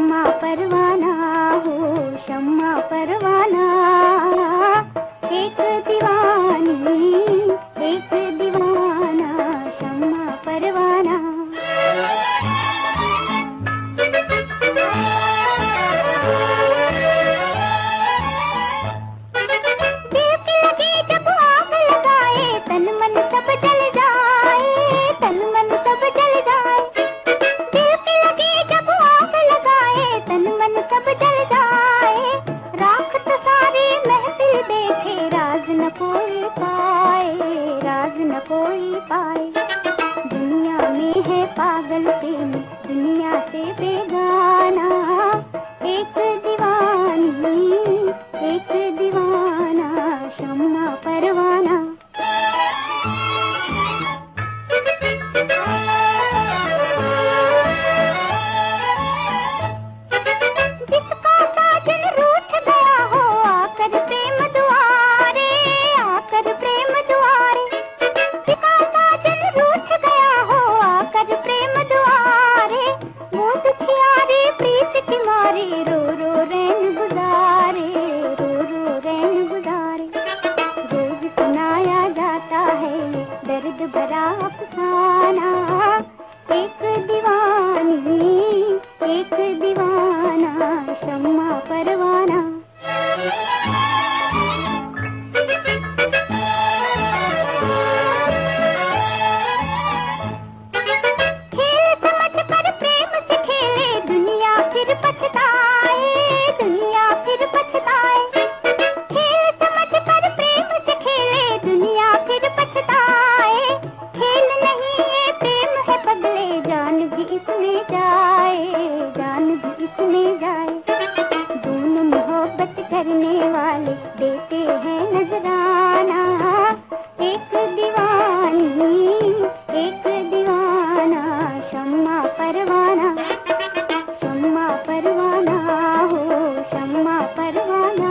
शम्मा परवाना हो शम्मा परवाना। एक दीवाना न कोई पाए। दुनिया में है पागल प्रेम, दुनिया से बेगाना। एक दीवानी, एक दीवाना, शम्मा परवा आता है दर्द भरा अफसाना। एक दीवानी एक दीवाना शम्मा परवाना। जाए। दोनों मोहब्बत करने वाले देते हैं नजराना। एक दीवानी, एक दीवाना, शम्मा परवाना। शम्मा परवाना हो, शम्मा परवाना।